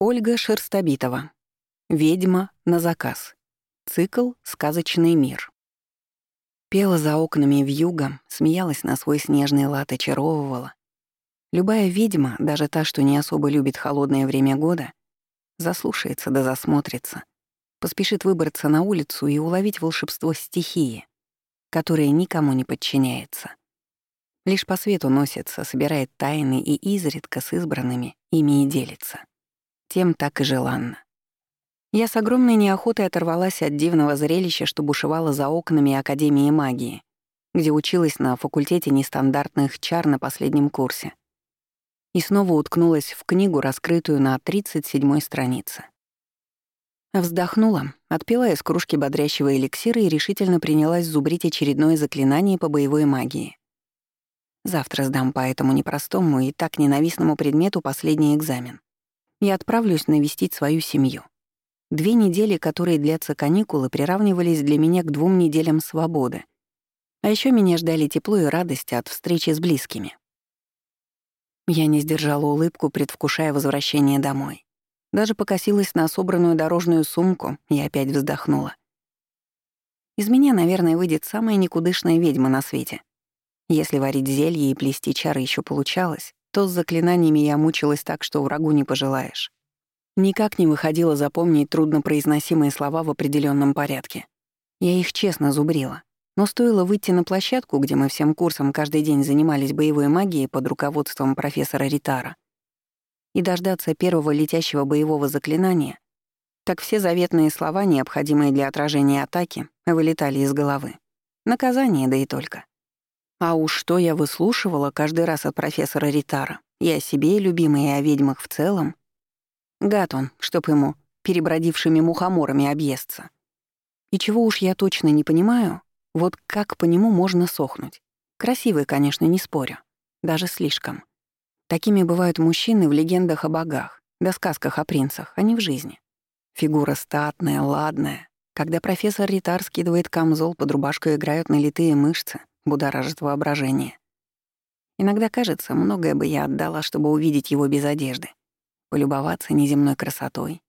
Ольга Шерстобитова. «Ведьма на заказ». Цикл «Сказочный мир». Пела за окнами вьюга, смеялась на свой снежный лад, очаровывала. Любая ведьма, даже та, что не особо любит холодное время года, заслушается да засмотрится, поспешит выбраться на улицу и уловить волшебство стихии, которое никому не подчиняется. Лишь по свету носится, собирает тайны и изредка с избранными ими и делится тем так и желанно. Я с огромной неохотой оторвалась от дивного зрелища, что бушевало за окнами Академии магии, где училась на факультете нестандартных чар на последнем курсе. И снова уткнулась в книгу, раскрытую на 37-й странице. Вздохнула, отпила из кружки бодрящего эликсира и решительно принялась зубрить очередное заклинание по боевой магии. Завтра сдам по этому непростому и так ненавистному предмету последний экзамен и отправлюсь навестить свою семью. Две недели, которые длятся каникулы, приравнивались для меня к двум неделям свободы. А еще меня ждали тепло и радость от встречи с близкими. Я не сдержала улыбку, предвкушая возвращение домой. Даже покосилась на собранную дорожную сумку и опять вздохнула. Из меня, наверное, выйдет самая никудышная ведьма на свете. Если варить зелье и плести чары еще получалось, то с заклинаниями я мучилась так, что врагу не пожелаешь. Никак не выходило запомнить труднопроизносимые слова в определенном порядке. Я их честно зубрила. Но стоило выйти на площадку, где мы всем курсом каждый день занимались боевой магией под руководством профессора Ритара, и дождаться первого летящего боевого заклинания, так все заветные слова, необходимые для отражения атаки, вылетали из головы. Наказание, да и только. А уж что я выслушивала каждый раз от профессора Ритара, и о себе, любимой, и о ведьмах в целом. Гад он, чтоб ему перебродившими мухоморами объесться. И чего уж я точно не понимаю, вот как по нему можно сохнуть. Красивый, конечно, не спорю. Даже слишком. Такими бывают мужчины в легендах о богах, да сказках о принцах, а не в жизни. Фигура статная, ладная. Когда профессор Ритар скидывает камзол, под рубашкой играют налитые мышцы — будоражит воображение. Иногда кажется, многое бы я отдала, чтобы увидеть его без одежды, полюбоваться неземной красотой.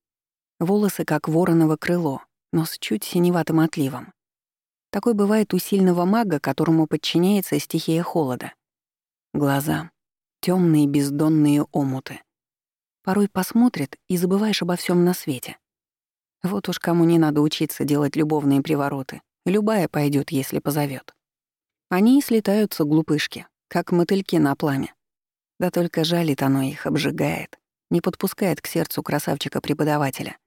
Волосы, как вороново крыло, но с чуть синеватым отливом. Такой бывает у сильного мага, которому подчиняется стихия холода. Глаза — темные бездонные омуты. Порой посмотрит и забываешь обо всем на свете. Вот уж кому не надо учиться делать любовные привороты. Любая пойдет, если позовет. Они и слетаются глупышки, как мотыльки на пламя. Да только жалит оно их, обжигает, не подпускает к сердцу красавчика-преподавателя.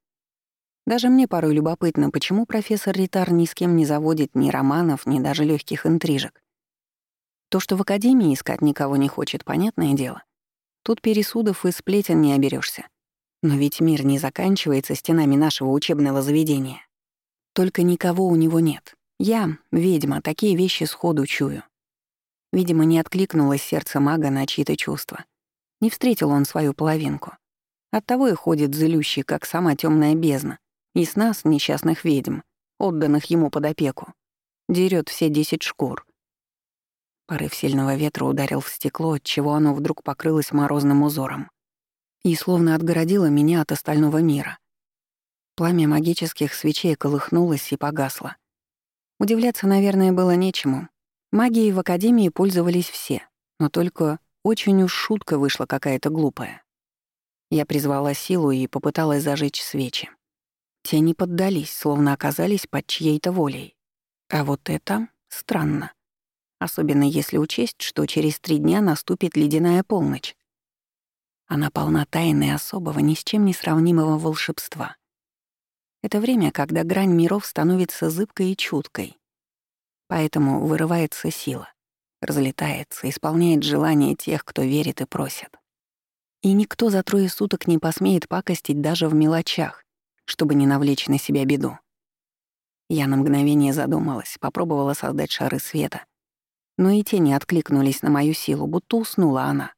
Даже мне порой любопытно, почему профессор Ритар ни с кем не заводит ни романов, ни даже легких интрижек. То, что в академии искать никого не хочет, понятное дело. Тут пересудов и сплетен не оберешься. Но ведь мир не заканчивается стенами нашего учебного заведения. Только никого у него нет. Я, ведьма, такие вещи сходу чую. Видимо, не откликнулось сердце мага на чьи-то чувства. Не встретил он свою половинку. Оттого и ходит злющий, как сама темная бездна, и с нас, несчастных ведьм, отданных ему под опеку. Дерет все десять шкур. Порыв сильного ветра ударил в стекло, отчего оно вдруг покрылось морозным узором. И словно отгородило меня от остального мира. Пламя магических свечей колыхнулось и погасло. Удивляться, наверное, было нечему. Магией в Академии пользовались все, но только очень уж шутка вышла какая-то глупая. Я призвала силу и попыталась зажечь свечи. Те не поддались, словно оказались под чьей-то волей. А вот это странно. Особенно если учесть, что через три дня наступит ледяная полночь. Она полна тайны особого, ни с чем не сравнимого волшебства. Это время, когда грань миров становится зыбкой и чуткой. Поэтому вырывается сила, разлетается, исполняет желания тех, кто верит и просит. И никто за трое суток не посмеет пакостить даже в мелочах, чтобы не навлечь на себя беду. Я на мгновение задумалась, попробовала создать шары света. Но и те не откликнулись на мою силу, будто уснула она.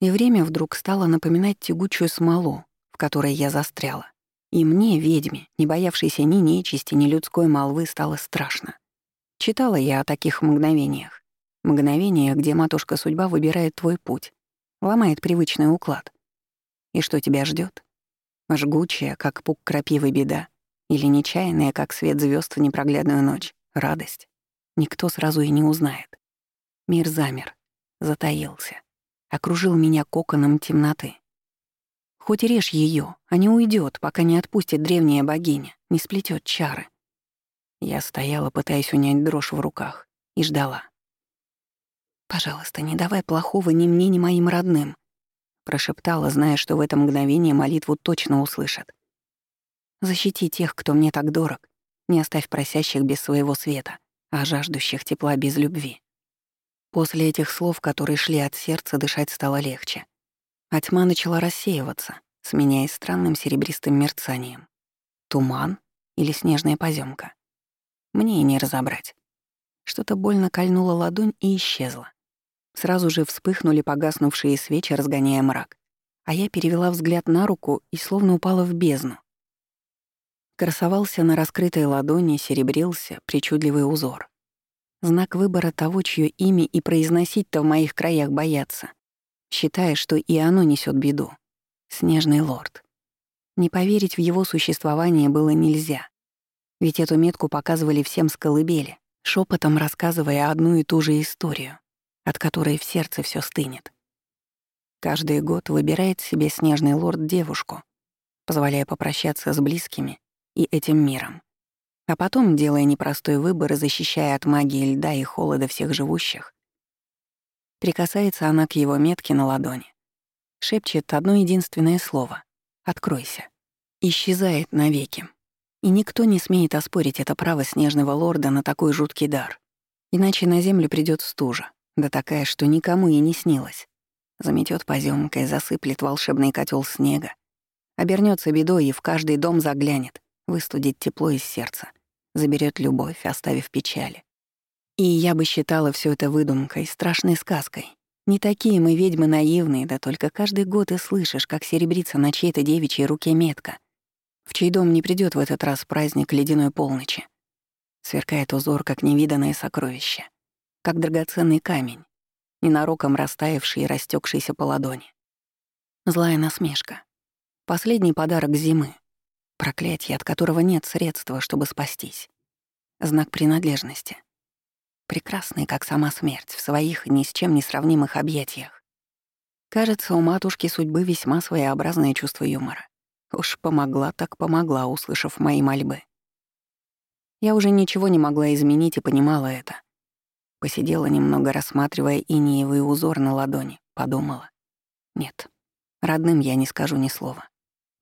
И время вдруг стало напоминать тягучую смолу, в которой я застряла. И мне, ведьме, не боявшейся ни нечисти, ни людской молвы, стало страшно. Читала я о таких мгновениях. Мгновениях, где матушка судьба выбирает твой путь, ломает привычный уклад. И что тебя ждет? Жгучая, как пук крапивы беда, или нечаянная, как свет звезд в непроглядную ночь, радость. Никто сразу и не узнает. Мир замер, затаился, окружил меня коконом темноты. Хоть режь ее, а не уйдет, пока не отпустит древняя богиня, не сплетет чары. Я стояла, пытаясь унять дрожь в руках, и ждала. «Пожалуйста, не давай плохого ни мне, ни моим родным», прошептала, зная, что в это мгновение молитву точно услышат. «Защити тех, кто мне так дорог, не оставь просящих без своего света, а жаждущих тепла без любви». После этих слов, которые шли от сердца, дышать стало легче а тьма начала рассеиваться, сменяясь странным серебристым мерцанием. Туман или снежная поземка. Мне и не разобрать. Что-то больно кольнуло ладонь и исчезло. Сразу же вспыхнули погаснувшие свечи, разгоняя мрак. А я перевела взгляд на руку и словно упала в бездну. Красовался на раскрытой ладони, серебрился причудливый узор. Знак выбора того, чье имя и произносить-то в моих краях боятся считая, что и оно несет беду. Снежный лорд. Не поверить в его существование было нельзя. Ведь эту метку показывали всем с колыбели, шепотом рассказывая одну и ту же историю, от которой в сердце все стынет. Каждый год выбирает себе снежный лорд девушку, позволяя попрощаться с близкими и этим миром. А потом, делая непростой выбор и защищая от магии льда и холода всех живущих, Прикасается она к его метке на ладони. Шепчет одно единственное слово «Откройся». Исчезает навеки. И никто не смеет оспорить это право снежного лорда на такой жуткий дар. Иначе на землю придет стужа, да такая, что никому и не снилось. Заметет поземкой, засыплет волшебный котел снега, обернется бедой и в каждый дом заглянет, выстудит тепло из сердца, заберет любовь, оставив печали. И я бы считала все это выдумкой, страшной сказкой. Не такие мы ведьмы наивные, да только каждый год и слышишь, как серебрится на чьей-то девичьей руке метка, в чей дом не придет в этот раз праздник ледяной полночи. Сверкает узор, как невиданное сокровище, как драгоценный камень, ненароком растаявший и растекшийся по ладони. Злая насмешка. Последний подарок зимы. Проклятие, от которого нет средства, чтобы спастись. Знак принадлежности прекрасный, как сама смерть, в своих ни с чем не сравнимых объятиях. Кажется, у матушки судьбы весьма своеобразное чувство юмора. Уж помогла так помогла, услышав мои мольбы. Я уже ничего не могла изменить и понимала это. Посидела немного, рассматривая инеевый узор на ладони, подумала. Нет, родным я не скажу ни слова.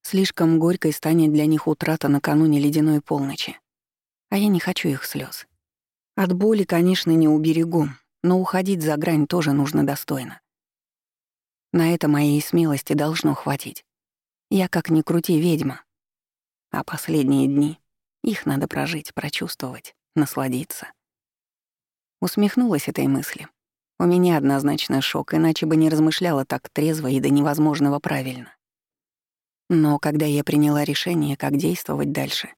Слишком горькой станет для них утрата накануне ледяной полночи. А я не хочу их слез. От боли, конечно, не уберегу, но уходить за грань тоже нужно достойно. На это моей смелости должно хватить. Я как ни крути ведьма. А последние дни, их надо прожить, прочувствовать, насладиться. Усмехнулась этой мысли. У меня однозначно шок, иначе бы не размышляла так трезво и до невозможного правильно. Но когда я приняла решение, как действовать дальше,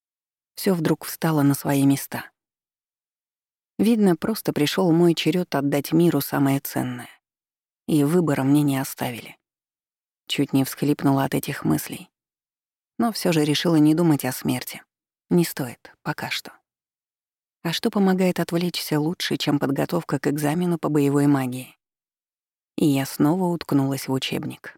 все вдруг встало на свои места. Видно, просто пришел мой черед отдать миру самое ценное. И выбора мне не оставили. Чуть не всхлипнула от этих мыслей. Но все же решила не думать о смерти. Не стоит, пока что. А что помогает отвлечься лучше, чем подготовка к экзамену по боевой магии? И я снова уткнулась в учебник.